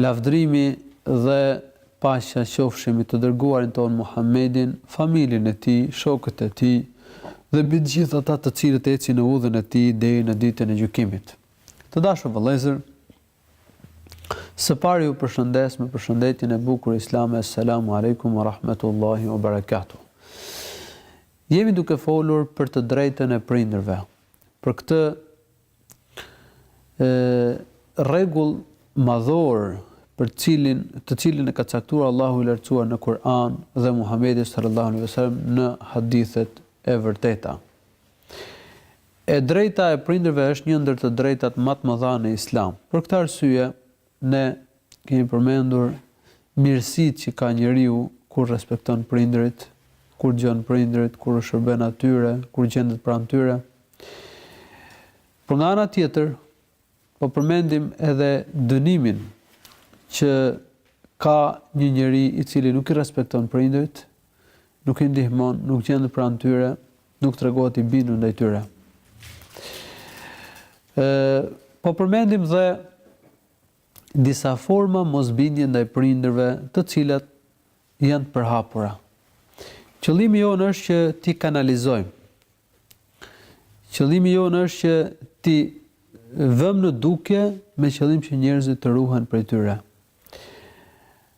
Lavdërimi dhe paqja qofshin mbi të Dërguarin tonë Muhammedin, familjen e tij, shokët e tij dhe mbi të gjithë ata të cilët ecin në udhën e tij deri në Ditën e Gjykimit. Të dashur vëllezër, së pari ju përshëndes me përshëndetjen e bukur islame Esselamu Alejkum wa Rahmetullahi wa Barakatuh. Jemi duke folur për të drejtën e prindërve, për këtë rregull madhor për të cilin të cilin e ka caktuar Allahu i lartësuar në Kur'an dhe Muhamedi sallallahu alaihi wasallam në hadithet e vërteta. E drejta e prindërve është një ndër të drejtat më të mëdha në Islam. Për këtë arsye, Ne kemi përmendur mirësitë që ka njeriu kur respekton prindërit, kur dëgjon prindërit, kur u shërben atyre, kur gjendet pranë tyre. Por nga ana tjetër, po përmendim edhe dënimin që ka një njeri i cili nuk i respekton prindërit, nuk i ndihmon, nuk gjendet pranë tyre, Nuk tregohet i bindur ndaj tyre. Ë po përmendim dhe disa forma mosbindje ndaj prindërve, të cilat janë të përhapura. Qëllimi jonë është që t'i kanalizojmë. Qëllimi jonë është që t'i vëmë në dukje me qëllim që njerëzit të ruhen prej tyre.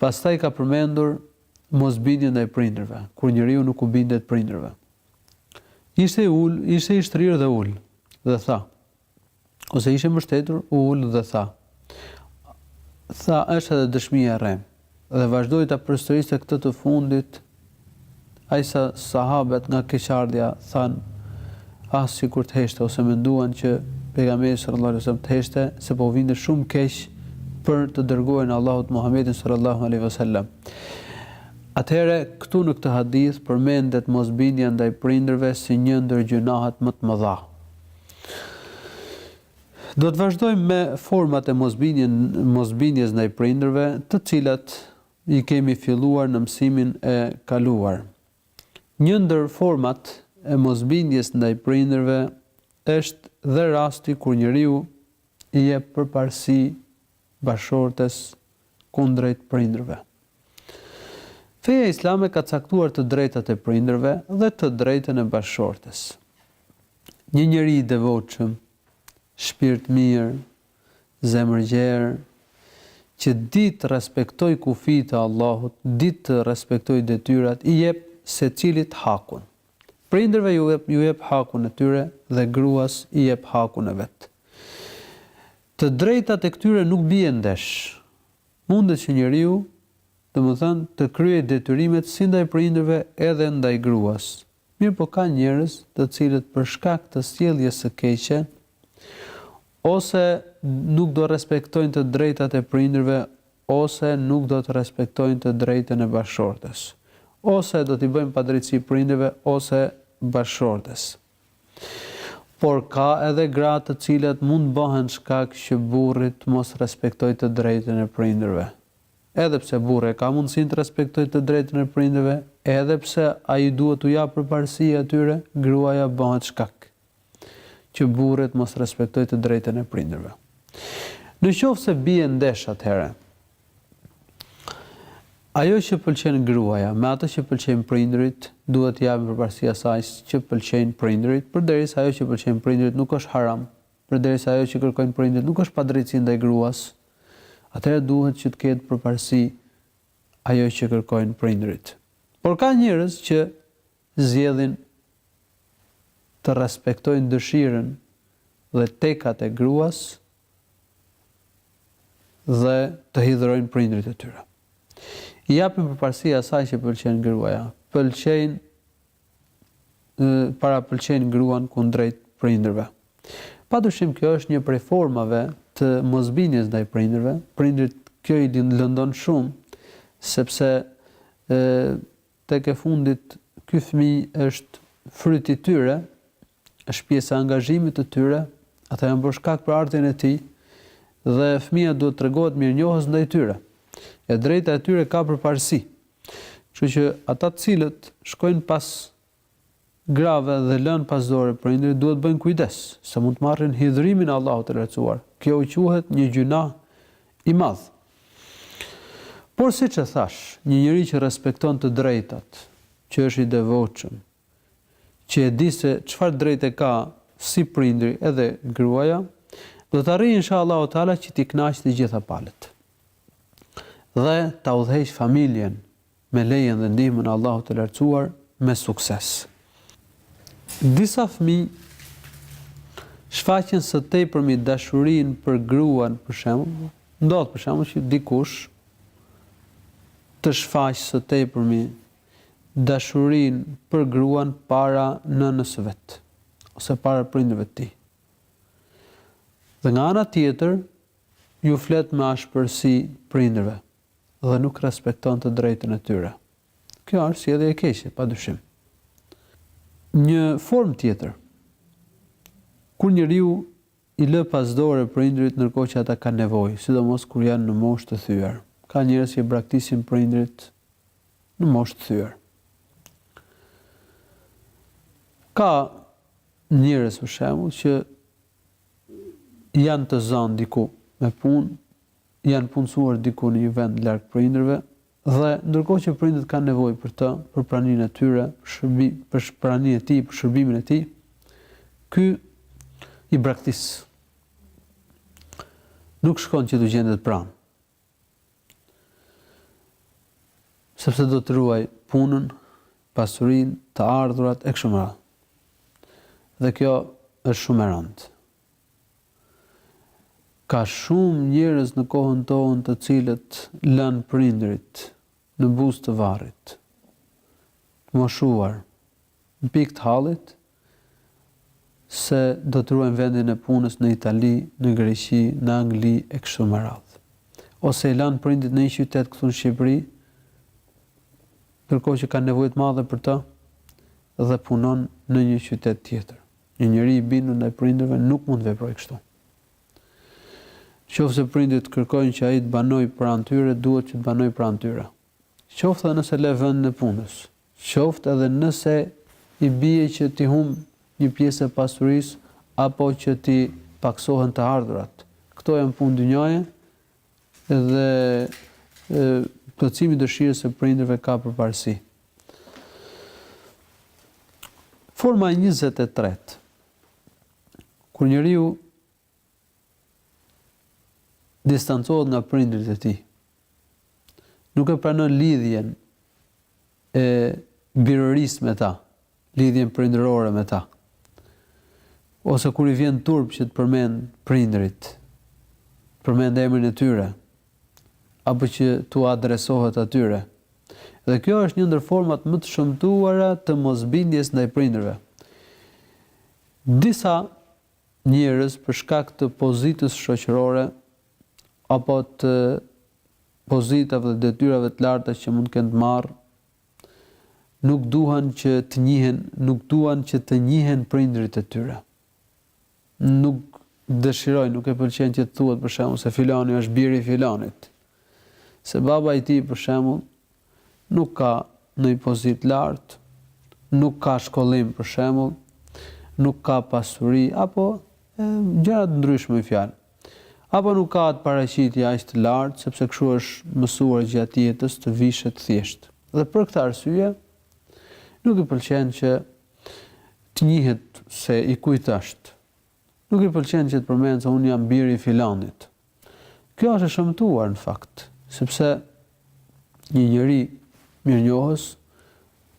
Pastaj ka përmendur mosbindjen ndaj prindërve, kur njeriu nuk u bindet prindërve. Ishte i ul, ishte i shtrirë dhe u ul dhe tha. Ose ishte mbështetur, u ul dhe tha. Tha është edhe dëshmia e rremë. Dhe vazhdoi ta përsëriste këtë të fundit, aq sa sahabët nga keqardhja thanë, Ah, sikur të heshte, ose menduan që Pejgamberi sallallahu alejhi ve sellem të heshte, se po u vinte shumë keq për të dërguarin e Allahut Muhammedin sallallahu alejhi ve sellem. Atëherë, këtu në këtë hadith përmendet mosbindja ndaj prindërve si një ndër gjynahet më të mëdha. Do të vazhdojmë me format e mosbindjes ndaj prindërve, të cilat i kemi filluar në mësimin e kaluar. Një ndër format e mosbindjes ndaj prindërve është dhe rasti kur njeriu i jep përparësi bashkëshortes kundrejt prindërve. Feja islame ka caktuar të drejtat e prindërve dhe të drejtën e bashkëshortes. Një njeri i devotshëm, shpirtmirë, zemërgjerë, që di të respektojë kufijtë e Allahut, di të respektojë detyrat, i jep secilit hakun. Prindërve ju jep hakun e tyre dhe gruas i jep hakun e vet. Të drejtat e këtyre nuk bien ndesh. Mundet që njeriu, domethënë, të kryejë detyrimet si ndaj prindërve edhe ndaj gruas. Mirëpo ka njerëz të cilët për shkak të sjelljes së keqe ose nuk do respektojnë të drejtat e prindërve ose nuk do të respektojnë të drejtën e bashkëshortes. Ose do t'i bëjnë padrejtësi prindërve ose bashkëshortes. Por ka edhe gra të cilat mund të bëhen shkak që burri të mos respektojë të drejtën e prindërve. Edhe pse burri e ka mundësinë të respektojë të drejtën e prindërve, edhe pse ai duhet t'u japë përparësi atyre, gruaja bëhet shkak që burri të mos respektojë të drejtën e prindërve. Në qoftë se bie ndesh atëherë. Ajo që pëlqen gruaja, me atë që pëlqejnë prindërit, duhet t'i japim përparësi asaj që pëlqejnë prindërit, përderisa ajo që pëlqejnë prindërit nuk është haram, përderisa ajo që kërkojnë prindërit nuk është padrejtësi ndaj gruas, atëherë duhet që të ketë përparësi ajo që kërkojnë prindërit. Por ka njerëz që zgjedhin të respektojnë dëshirën dhe tekat e gruas dhe të hidhërojnë prindërit e tyre. I japin përparësi asaj që pëlqen gruaja. Pëlqejnë parapëlqejnë gruan kundrejt prindërve. Padyshim kjo është një prej formave të mosbindjes ndaj prindërve. Prindërit kjo i lëndon shumë sepse ë Tek e fundit ky fëmijë është fryt i tyre, është pjesë e angazhimit të tyre, ata janë bërë shkak për ardhjen e tij dhe fëmija duhet të tregohet mirënjohës ndaj tyre. E drejta e tyre ka përparësi. Kështu që ata të cilët shkojnë pas Grave dhe lënë pas dore prindërit duhet të bëjnë kujdes, se mund të marrin hidhërimin e Allahut të Lartësuar. Kjo u quhet një gjynah i madh. Por siç e thashë, një njeri që respekton të drejtat, që është i devotshëm, që e di se çfarë drejte ka si prindëri edhe gruaja, do të arrijë insha Allahu Teala që t'i kënaqë të gjitha palët. Dhe ta udhëheqë familjen me lejen dhe ndihmën e Allahut të Lartësuar, me sukses. Disa fëmijë shfaqin së tepërmi dashurinë për gruan, për shembull, ndodh për shembull që dikush të shfaqë së tepërmi dashurinë për gruan para nënës së vet ose para prindërve të tij. Dhe nga ana tjetër, ju flet me ashpërsi prindërve. dhe nuk respekton të drejtën e tyre. Kjo është sjellje e keqe, padyshim. Një formë tjetër, kur njeriu i lë pas dore prindërit ndërkohë që ata kanë nevojë, sidomos kur janë në moshë të thyer. Ka njerëz që i braktisin prindërit në moshë të thyer. Ka njerëz për shembull që janë të zënë diku me punë, janë punësuar diku në një vend larg prindërve dhe, ndërkohë që prindët kanë nevojë për të, për praninë e tyre, për shërbim, për praninë e tij, për shërbimin e tij, ky i braktis nuk shkon që t'u gjendet pranë. Sepse do të ruaj punën, pasurinë, të ardhurat, e kështu me radhë. Dhe kjo është shumë e rëndë. Ka shumë njerëz në kohën tonë të cilët lanë prindërit në buzë të varrit, të moshuar, në pikë të hallit se do të ruajnë vendin e punës në Itali, në Greqi, në Angli e kështu me radhë. Ose i lanë prindit në një qytet këtu në Shqipëri, ndërkohë që kanë nevojë të madhe për të dhe punon në një qytet tjetër. Një njeri i bindur ndaj prindërve nuk mund të veprojë kështu. Qoftë se prindit kërkojnë që ai të banojë pranë tyre, duhet që të banojë pranë tyre. Qoftë edhe nëse le vendin e punës, qoftë edhe nëse i bie që t'i humbë një pjesë e pasurisë apo që t'i pakësohen të ardhurat. Këto janë punë dynjaje dhe plotësimi i dëshirës së prindërve ka përparësi. Forma e njëzet e tretë. Kur njeriu distancohet nga prindërit e tij, nuk e pranon lidhjen e birërisë me ta, lidhjen prindërore me ta. Ose kur i vjen turp që të përmend prindërit, të përmend emrin e tyre, apo që t'u adresohet atyre. Dhe kjo është një ndër format më të shëmtuara të mosbindjes ndaj prindërve. Disa njerëz për shkak të pozitës shoqërore apo të pozitave dhe detyrave të larta që mund kenë të marrë, nuk duan që të njihen, nuk duan që të njihen prindërit e tyre. Nuk dëshirojnë, nuk e pëlqen që të thuhet për shembull se filani është biri i filanit. Se baba i tij për shembull nuk ka ndonjë pozitë lartë, nuk ka shkollim për shembull, nuk ka pasuri apo gjëra të ndryshme një fjalë. Apo nuk ka atë paraqitje aq të lartë sepse kështu është mësuar gjatë jetës të vishet thjesht. Dhe për këtë arsye nuk i pëlqen që të njihet se i kujt është. Nuk i pëlqen që të përmend se unë jam biri i filanit. Kjo është e shëmtuar në fakt, sepse një njeri mirënjohës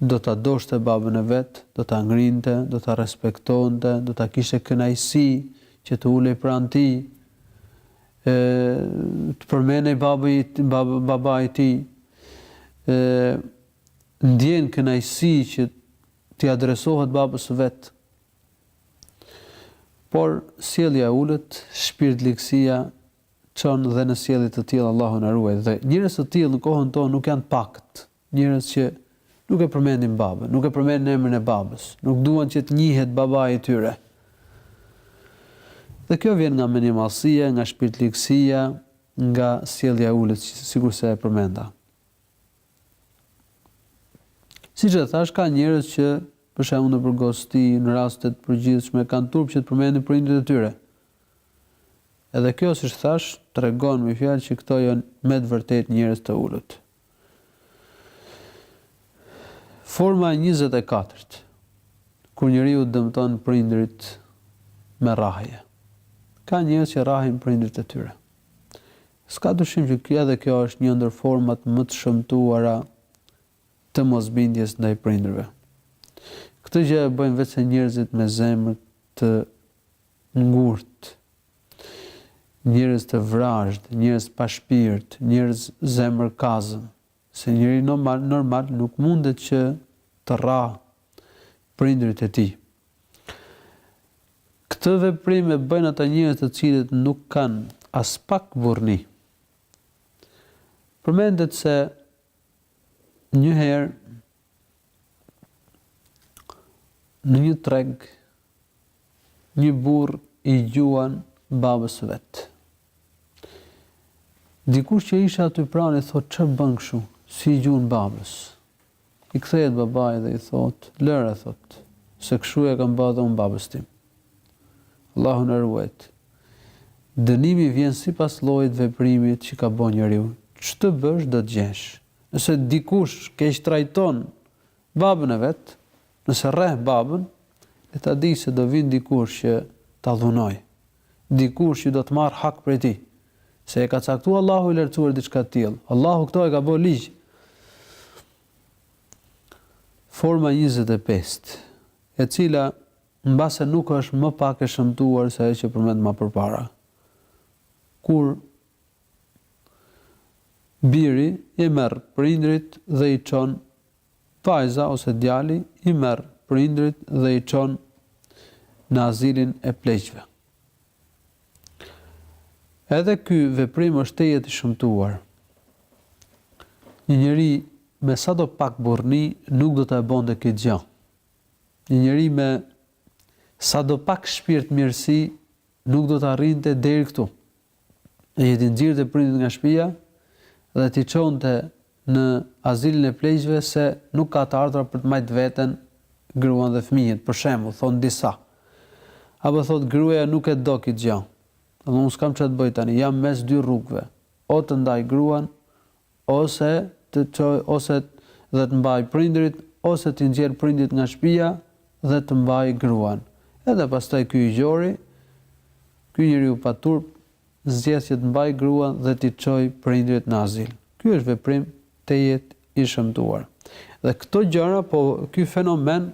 do ta doshte babën e vet, do ta ngrinte, do ta respektonte, do ta kishte kënaqësi që të ulej pranë tij, e, të përmendej babë, bab, babai i tij, e, ndjen kënaqësi që t'i adresohet babës së vet, Por, sjellja e ulët, shpirtligësia, çon dhe në sjellje të tilla, Allahu na ruajt. Dhe njerëz të tillë në kohën tonë nuk janë të pakët, njerëz që nuk e përmendin babën, nuk e përmendin emrin e babës, nuk duan që të njihet babai i tyre. Dhe kjo vjen nga mendjemadhësia, nga shpirtligësia, nga sjellja e ulët, sikurse e përmenda. Siç e thashë, ka njerëz që, për shembull nëpër gosti, në raste të përgjithshme, kanë turp që të përmendin prindërit e tyre. Edhe kjo, siç thashë, tregon me një fjalë që këto janë me të vërtetë njerëz të ulët. Forma e njëzet e katërt, Kur njeriu dëmton prindërit me rrahje. Ka njerëz që rrahin prindërit e tyre. S'ka dyshim që kjo edhe kjo është një ndër format më të shëmtuara të mosbindjes ndaj prindërve. Këtë gjë e bëjnë veçse njerëzit me zemër të ngurtë, njerëz të vrazhdë, njerëz pa shpirt, njerëz zemërkazmë. se njeri normal normal nuk mundet që të rrahë prindërit e tij. Këtë veprim e bëjnë ata njerëz të cilët nuk kanë aspak burrni. Përmendet se një herë Në një treg, një burrë i gjuan babës së vet. Dikush që ishte aty pranë i thotë çfarë bën kështu, si i gjuan babës. I kthehet babai dhe i thotë, lëre thotë, se kështu ia kam ba dhe unë babës tim. Allahu na ruajt. Dënimi vjen sipas llojit veprimit që ka bo njeriu. Ç'të bësh do të gjesh. Nëse dikush keqtrajton babën e vet, nëse rreh babën, le ta dijë se do vijnë dikush që ta dhunojë, dikush që do të marrë hak prej tij, se e ka caktuar Allahu i Lartësuar diçka të tillë. Allahu këto e ka bërë ligj. Forma 25, e cila mbase nuk është më pak e shëmtuar se ajo që përmendëm më përpara. Kur Biri i merr prindërit dhe i çon Vajza ose djali i merr prindërit dhe i çon në azilin e pleqve. Edhe ky veprim është tejet i shëmtuar. Një njeri me sado pak burrni nuk do ta bënte këtë gjë. Një njeri me sado pak shpirtmirësi nuk do të arrinte deri këtu. dhe që t'i nxirrte prindit nga shpija dhe t'i çonte në azilin e pleqve se nuk ka të ardhura për të majtë veten, gruan dhe fëmijët, për shembull, thonë disa. Apo thotë gruaja nuk e do këtë gjë. Dhe unë s'kam ç'të bëj tani, jam mes dy rrugëve. O të ndaj gruan, ose të çoj ose dhe të mbaj prindërit ose t'i nxjerr prindërit nga shpija dhe të mbaj gruan edhe pastaj ky i gjori ky njeriu pa turp zgjedh që të mbajë gruan dhe t'i çojë prindërit në azil ky është veprim tejet i shëmtuar dhe këto gjëra po ky fenomen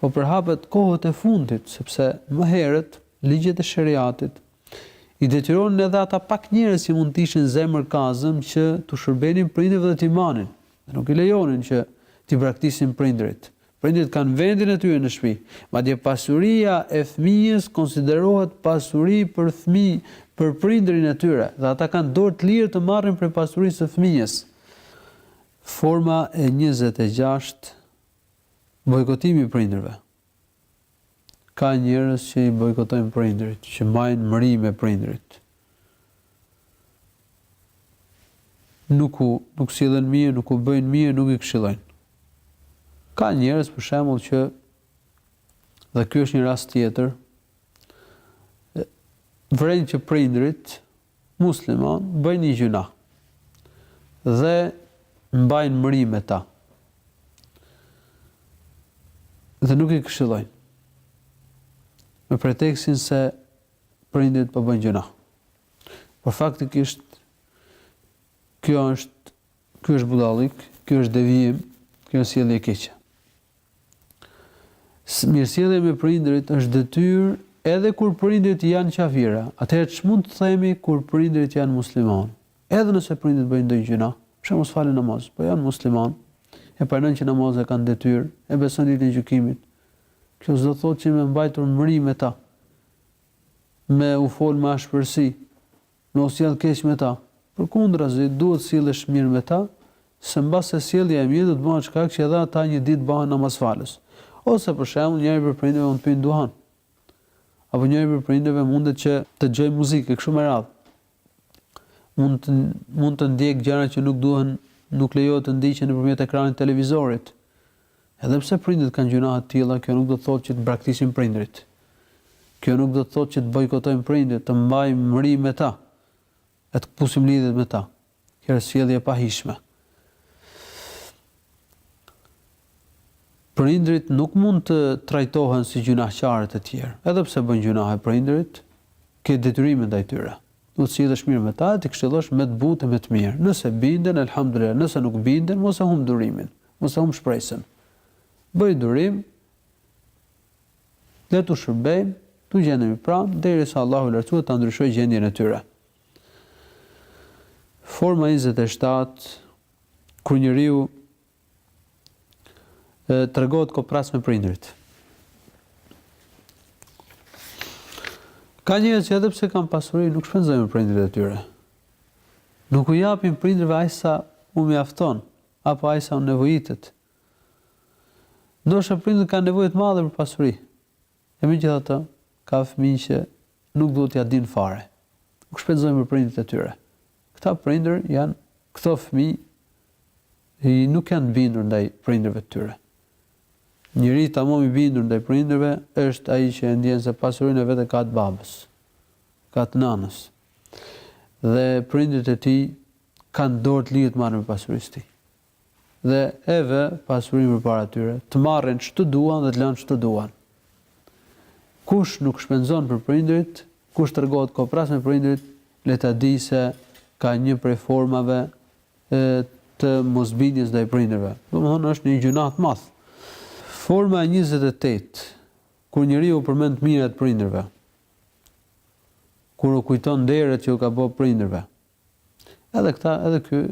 po përhapet kohët e fundit sepse më herët ligjet e sheriatit I detyronin edhe ata pak njerëz që mund të ishin zemërkazëm që t'u shërbenin prindërve dhe t'i manin. Dhe nuk i lejonin që t'i braktisin prindërit. Prindërit kanë vendin e tyre në shpi. Madje pasuria e fëmijës konsiderohet pasuri për fëmijë, për prindërin e tyre, dhe ata kanë dorë të lirë të marrin prej pasurisë së fëmijës. Forma e 26 Bojkotimi i prindërve. Ka njerëz që i bojkotojnë prindërit, që mbajnë mri me prindërit. Nuk u, nuk sillen mirë, nuk u bëjnë mirë, nuk i këshillojnë. Ka njerëz për shembull që dhe ky është një rast tjetër, vren që prindërit Muslimanë bëjnë një gjynah dhe mbajnë mri me ta dhe nuk i këshillojnë me preteksin se prindit po bëjnë gjynah. Por faktikisht kjo është kjo është budallik, kjo është devijim, kjo është sjellje e keqe. Mirësjellja me prindërit është detyrë edhe kur prindërit janë qafira. Atëherë ç'mund të themi kur prindërit janë muslimanë? Edhe nëse prindërit bëjnë ndonjë gjynah, për shembull mos falin namazin, po janë muslimanë, e pranojnë që namazet i kanë detyrë, e besojnë ditën e gjykimit. Kjo s'do thotë që me mbajtur mri me ta, me u fol me ashpërsi, Me u sjell keq me ta. Përkundrazi, duhet të sillesh mirë me ta, se mbase sjellja e mirë do të bëhet shkak që edhe ata një ditë të bëhen namazfalës. Ose për shembull, njëri prej prindërve mund të pijë duhan. Apo njëri prej prindërve mundet që të dëgjojë muzikë e kështu me radhë. Mund të mund të ndjek gjëra që nuk duhen, nuk lejohet të ndiqen nëpërmjet ekranit të televizorit. Edhe pse prindërit kanë gjynahe të tilla, kjo nuk do të thotë që të braktisim prindërit. Kjo nuk do të thotë që të bojkotojmë prindërit, të mbajmë mri me ta e të kpusim lidhjet me ta. Kjo është sjellje e pahijshme. Prindërit nuk mund të trajtohen si gjynahqarët e tjerë. Edhe pse bëjnë gjynahe prindërit, ke detyrime ndaj tyre. Duhet të sillesh mirë me ta e t'i këshillosh me të butë e me të mirë. Nëse binden, elhamdulilah, nëse nuk binden, mos e humb durimin, mos e humb shpresën. Bëj durim, e t'u shërbejmë, t'u gjendemi pranë, derisa Allahu i Lartësuar ta ndryshojë gjendjen e tyre. Forma njëzet e shtatë, Kur njeriu tregohet koprac me prindërit. Ka njerëz që edhe pse kanë pasuri, nuk shpenzojnë për prindërit e tyre. Nuk u japin prindërve aq sa u mjafton apo aq sa u nevojitet. Ndoshta prindërit kanë nevojë të madhe për pasuri. E megjithatë, ka fëmijë që nuk duan t'ia dinë fare. Nuk shpenzojnë për prindërit e tyre. Këta prindër janë, këto fëmijë nuk janë të bindur ndaj prindërve të tyre. Njeri tamam i bindur ndaj prindërve është ai që e ndjen se pasurinë e vet e ka të babës, e ka të nanës. Dhe prindërit e tij kanë dorë të lirë të marrin prej pasurisë e tij. dhe e vë pasurinë përpara tyre, të marrin ç'të duan dhe të lanë ç'të duan. Kush nuk shpenzon për prindërit, kush tregohet koprac me prindërit, le ta dijë se ka një prej formave të mosbindjes ndaj prindërve. Domethënë është në gjynah të madh. Forma e njëzet e tetë, Kur njeriu u përmend të mirat prindërve, kur u kujton nderet që u ka bërë prindërve. Edhe këta, edhe ky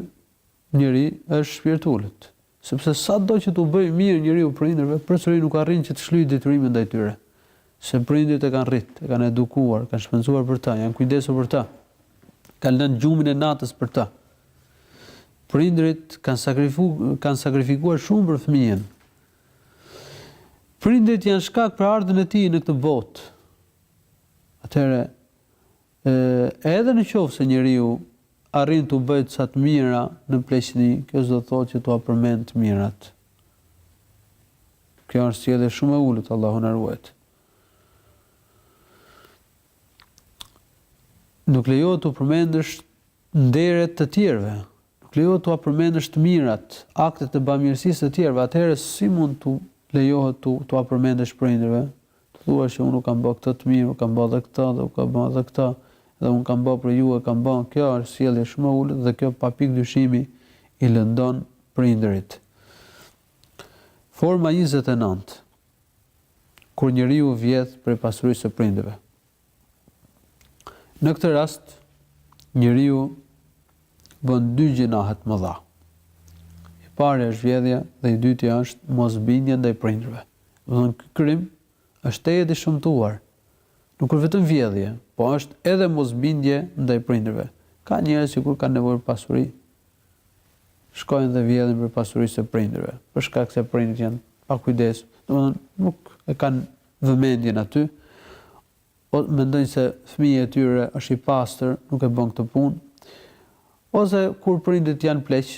njeri është shpirtulët, sepse sado që t'u bëjë mirë njeriu prindërve, përsëri nuk arrin që të shlyjë detyrimin ndaj tyre, se prindërit e kanë rrit, e kanë edukuar, kanë shpenzuar për ta, janë kujdesur për ta, kanë lënë gjumin e natës për ta. Prindërit kanë sakrifu, kanë sakrifikuar shumë për fëmijën. Prindërit janë shkak për ardhjen e tij në këtë botë. Atëherë Edhe në qoftë se njeriu arrin t'u bëjë ca të mira në pleqni, kjo s'do të thotë që t'ua përmend të mirat. Kjo është sjellje shumë e ulët, Allahu na ruajtë. Nuk lejohet t'u përmendësh nderet të tjerëve, Nuk lejohet t'ua përmendësh të mirat, aktet e bamirësisë të tjerëve, atëherë si mund t'u lejohet t'u t'ua përmendësh prindërve, të thuash që unë u kam bë këtë të mirë, u kam bë dhe këtë dhe u kam bë dhe këtë, dhe unë kam bë për ju e kam bë, kjo është sjellje shumë e ulët dhe kjo pa pikë dyshimi i lëndon prindërit. Forma njëzet e nëntë, Kur njeriu vjedh prej pasurisë së prindërve. Në këtë rast, njeriu bën dy gjinahe të mëdha. I pari është vjedhja dhe i dyti është mosbindja ndaj prindërve. Domethënë ky krim është tejet i shëmtuar. Nuk është vetëm vjedhje, po është edhe mosbindje ndaj prindërve. Ka njerëz që kur kanë nevojë për pasuri, shkojnë dhe vjedhin prej pasurisë së prindërve, për shkak se prindërit janë të pakujdesshëm. Domethënë nuk e kanë vëmendjen aty, ose mendojnë se fëmija e tyre është i pastër, nuk e bën këtë punë, ose kur prindit janë pleq,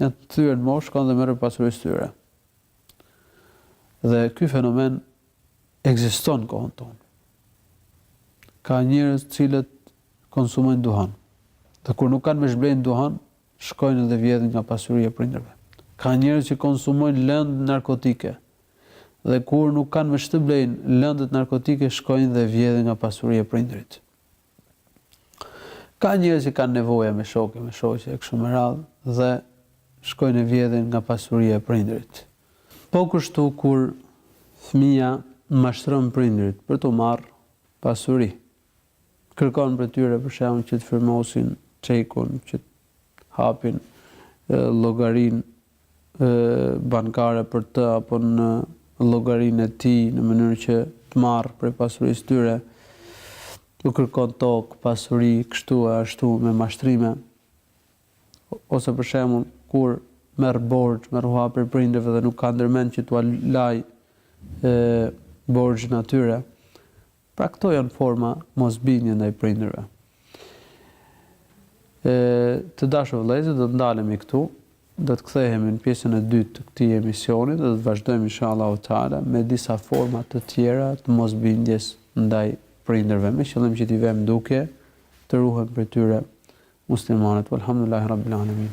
janë të thyer në moshë, shkon dhe merr prej pasurisë tyre. Dhe ky fenomen ekziston në kohën tonë. Ka njerëz të cilët konsumojnë duhan. Dhe kur nuk kanë me ç'të blejnë duhan, shkojnë dhe vjedhin nga pasuria e prindërve. Ka njerëz që konsumojnë lëndë narkotike, dhe kur nuk kanë me ç'të blejnë lëndët narkotike shkojnë dhe vjedhin nga pasuria e prindërit. Ka njerëz që kanë nevoja me shokë e me shoqe e kështu me radhë dhe shkojnë e vjedhin nga pasuria e prindërit. Po kështu kur fëmija mashtron prindërit për t'u marrë pasuri. Kërkon prej tyre për shembull që të firmosin çekun, që të hapin llogarinë bankare për të apo në llogarinë e tij në mënyrë që të marrë prej pasurisë tyre, u kërkon tokë, pasuri, kështu e ashtu me mashtrime. Ose për shembull, kur merr borxh, merr hua prej prindërve dhe nuk ka ndërmend që t'ua lajë borxhin atyre, Pra këto janë forma mosbindje ndaj prindërve. E, të dashur vëllezër, do të ndalemi këtu. Do të kthehemi në pjesën e dytë të këtij emisioni dhe do të vazhdojmë inshallah taala me disa forma të tjera të mosbindjes ndaj prindërve, me qëllim që t'i vëmë në dukje, të ruhen prej tyre muslimanët. Alhamdulillah rabbil alamin.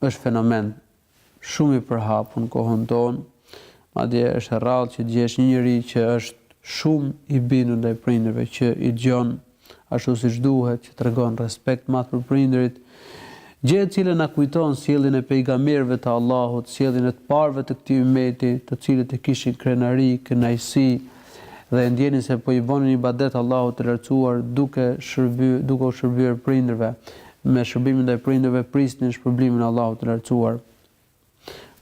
Është fenomen shumë i përhapur në kohën tonë, madje është e rrallë që të gjesh një njeri që është shumë i bindur ndaj prindërve, që i dëgjon ashtu siç duhet, që tregon respekt të madh për prindërit, gjë e cila na kujton sjelljen e pejgamberëve të Allahut, sjelljen e të parëve të këtij ymmeti, të cilët e kishin krenari, kënaqësi dhe e ndienin se po i bënin ibadet Allahut të Lartësuar duke shërby, duke u shërbyer prindërve. Me shërbimin ndaj prindërve prisnin shpërblimin e Allahut të Lartësuar.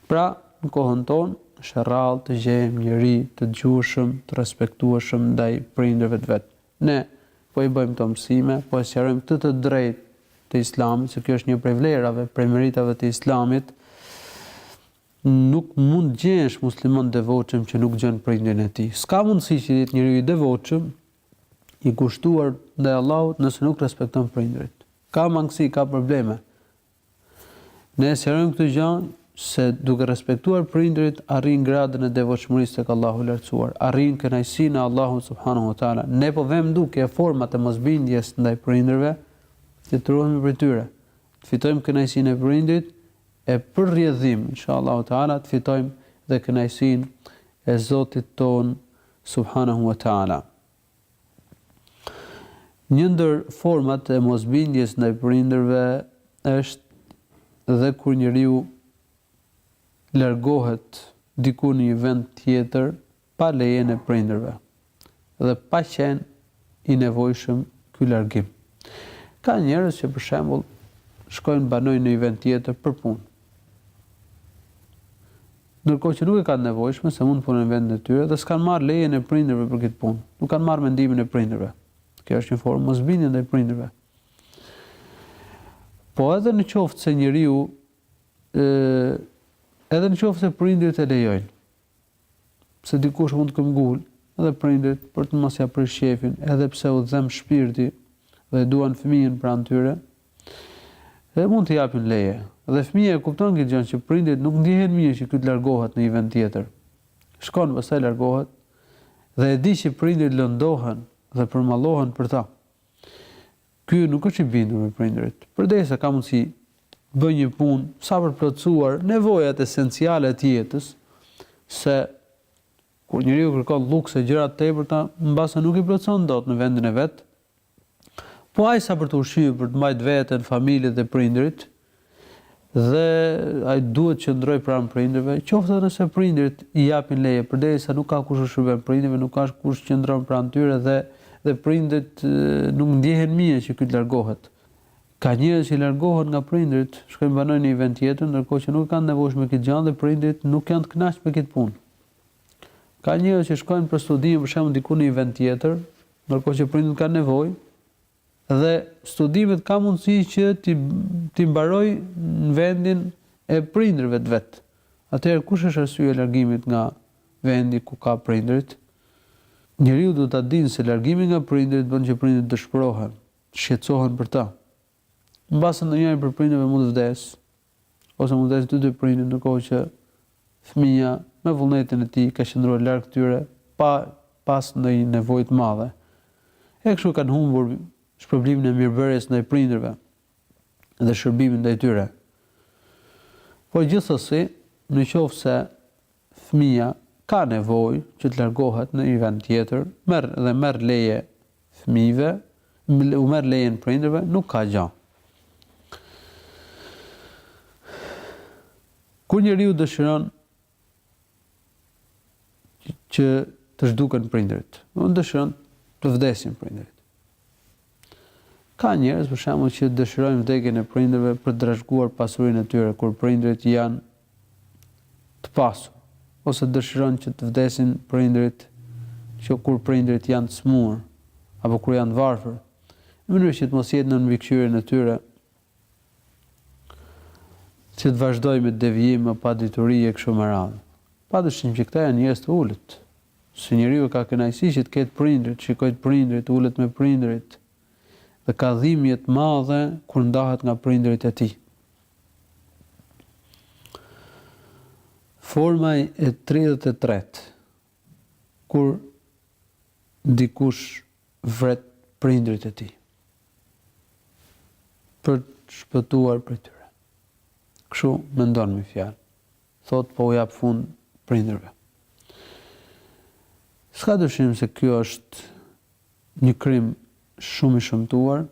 Pra, në kohën tonë, është e rrallë të gjejmë njeri të dëgjueshëm, të respektueshëm ndaj prindërve të vet. Ne po i bëjmë këto mësime, po e sqarojmë këtë të drejtë të Islamit, se kjo është një prej vlerave, prej meritave të Islamit. Nuk mund të gjesh musliman të devotshëm që nuk dëgjon prindin e tij. S'ka mundësi që të jetë njeriu i devotshëm i kushtuar ndaj Allahut nëse nuk respekton prindërit. Ka mangësi, ka probleme. Ne e sqarojmë këtë gjë se duke respektuar prindërit arrin gradën e devotshmërisë tek Allahu i Lartësuar, arrin kënaqësinë e Allahut subhanahu wa taala. Ne po vëmë në dukje forma të mosbindjes ndaj prindërve, të ruhemi prej tyre, të fitojmë kënaqësinë e prindit e për rrjedhim, inshallah taala të fitojmë dhe kënaqësinë e Zotit tonë Subhanahu wa Ta'ala. Një ndër format e mosbindjes ndaj prindërve është dhe kur njeriu largohet diku në një vend tjetër pa lejen e prindërve dhe pa qenë i nevojshëm ky largim. Ka njerëz që për shembull shkojnë banojnë në një vend tjetër për punë. Ndërkohë që nuk e kanë të nevojshme se mund të punojnë në vendin e tyre dhe s'kanë marrë lejen e prindërve për këtë punë. Nuk kanë marrë mendimin e prindërve. Kjo është një formë mosbindje ndaj prindërve. Po edhe në qoftë se njeriu ë edhe në qoftë se prindërit e lejojnë, Se dikush mund të këmbgulë, edhe prindërit, për të mos ia prishë qejfin, edhe pse u dhemb shpirti dhe e duan fëmijën pranë tyre, edhe mund t'i japin leje. Dhe fëmija e kupton këtë gjë që prindërit nuk ndjehen mirë që ky të largohet në një vend tjetër. Shkon, pastaj largohet dhe e di që prindërit lëndohen dhe përmallohen për ta. Ky nuk është i bindur me prindërit, përderisa ka mundësi të bëjë një punë sa për të plotësuar nevojat esenciale të jetës, se kur njeriu kërkon lluks e gjëra të tepërta, mbase nuk i plotëson dot në vendin e vet, po aq sa për të ushqyer, për të mbajt veten, familjen dhe prindërit, dhe ai duhet të qëndrojë pranë prindërve, qoftë edhe nëse prindërit i japin leje, përderisa nuk ka kush u shërben prindërve, nuk ka kush qëndron pranë tyre dhe dhe prindërit nuk ndjehen mirë që ky të largohet. Ka njerëz që largohen nga prindërit, shkojnë banojnë në një vend tjetër, ndërkohë që nuk e kanë të nevojshme këtë gjë dhe prindërit nuk janë të kënaqë me këtë punë. Ka njerëz që shkojnë për studime, për shembull diku në një vend tjetër, ndërkohë që prindërit kanë nevojë dhe studimet ka mundësi që t'i t'i mbarojë në vendin e prindërve të vet. Atëherë kush është arsyeja e largimit nga vendi ku ka prindërit? Njeriu duhet ta dinë se largimi nga prindërit bën që prindërit të dëshpërohen. shqetësohen për të. Mbase ndonjëri prej prindërve mund të vdesë, ose mund të vdesin të dy prindërit ndërkohë që fëmija me vullnetin e tij ka qëndruar larg tyre pa pas ndonjë nevojë të madhe. E kështu kanë humbur shpërblimin e mirëbërjes ndaj prindërve dhe shërbimin ndaj tyre. Por gjithsesi, në qoftë se fëmija ka nevojë që të largohet në një vend tjetër, merr dhe merr leje fëmijëve, u merr lejen prindërve, nuk ka gjë. Kur njeriu dëshiron që të zhduken prindërit, u dëshiron të vdesin prindërit. Ka njerëz për shembull që dëshirojnë vdekjen e prindërve për të trashëguar pasurinë e tyre kur prindërit janë të pasur, ose dëshiron që të vdesin prindërit që kur prindërit janë të sëmurë apo kur janë të varfër, në mënyrë që të mos jetë nën mbikëqyrjen e tyre, që të vazhdojë me devijim e padituri e kështu me radhë. Padyshim që këta janë njerëz të ulët. Se njeriu ka kënaqësi që të ketë prindërit, t'i shikojë prindërit, ulet me prindërit dhe ka dhimbje të madhe kur ndahet nga prindërit e tij. Forma e tridhjetë e tretë, Kur dikush vret prindërit e tij për të shpëtuar prej tyre. Kështu mendon, me një fjalë. Thotë po u jap fund prindërve. S'ka dyshim se kjo është një krim shumë i shëmtuar,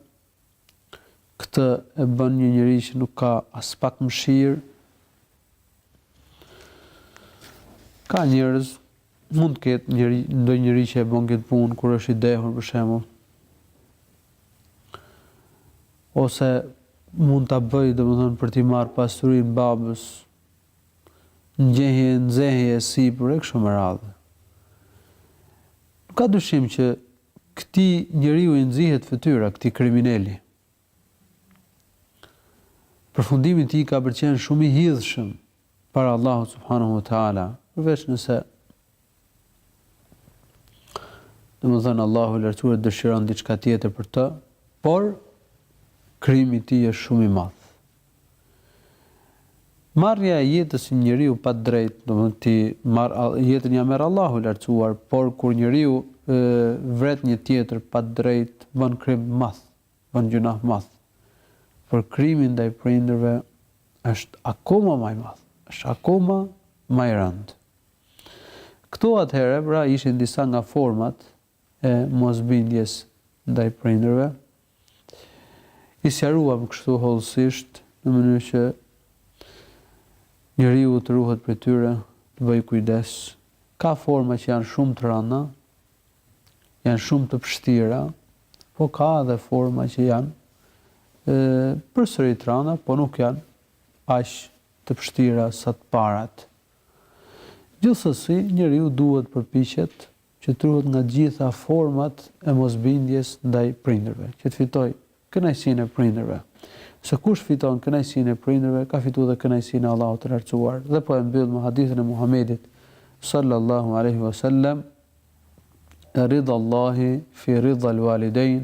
Këtë e bën një njeri që nuk ka aspak mëshirë. Ka njerëz, mund të ketë njeri, ndonjë njeri që e bën këtë punë kur është i dehur për shembull. Ose mund ta bëj domethënë për t'i marr pasurinë babës. Në nxehje, nxehje e sipër e kështu me radhë. Nuk ka dyshim që Këtij njeriu i nxihet fytyra këtij krimineli. Përfundimi i tij ka për të qenë shumë i hidhshëm para Allahut subhanahu wa taala, përveç nëse domethënë Allahu i lartësuar dëshiron diçka tjetër për të, por krimi i tij është shumë i madh. Marrja e jetës një njeriu pa të drejtë, domethënë ti marr jetën ja merr Allahu i lartësuar, por kur njeriu vret një tjetër pa të drejtë bën krim të madh, bën gjynah të madh. Por krimi ndaj prindërve është akoma më i madh, është akoma më i rëndë. Këto atëherë pra ishin disa nga format e mosbindjes ndaj prindërve. I sqaruam kështu hollësisht, në mënyrë që njeriu të ruhet prej tyre, të bëjë kujdes. Ka forma që janë shumë të rana, janë shumë të pështira, po ka edhe forma që janë përsëri të rana, po nuk janë aq të pështira sa të parat. Gjithsesi, njeriu duhet përpiqet që të ruhet nga të gjitha format e mosbindjes ndaj prindërve, që të fitojë kënaqësinë e prindërve. Se kush fiton kënaqësinë e prindërve, ka fituar dhe kënaqësinë e Allahut të Lartësuar. Dhe po e mbyll me hadithin e Muhamedit sallallahu alaihi wasallam, Ridha Allahi fi ridha al-walidain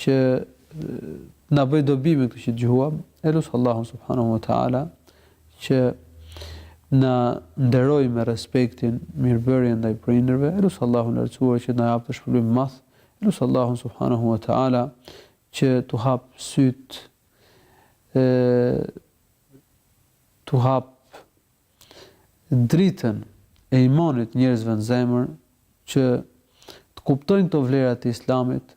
që të na bëjë dobi me këtë që dëgjuam, e lus Allahun subhanahu wa taala që të na nderoj me respektin, mirëbërjen ndaj prindërve, e lus Allahun e lartësuar që të na japë shpërblim të madh, e lus Allahun subhanahu wa taala që t'u hap syt e t'u hap dritën e imanit njerëzve në zemër që të kuptojnë këto vlerat e islamit,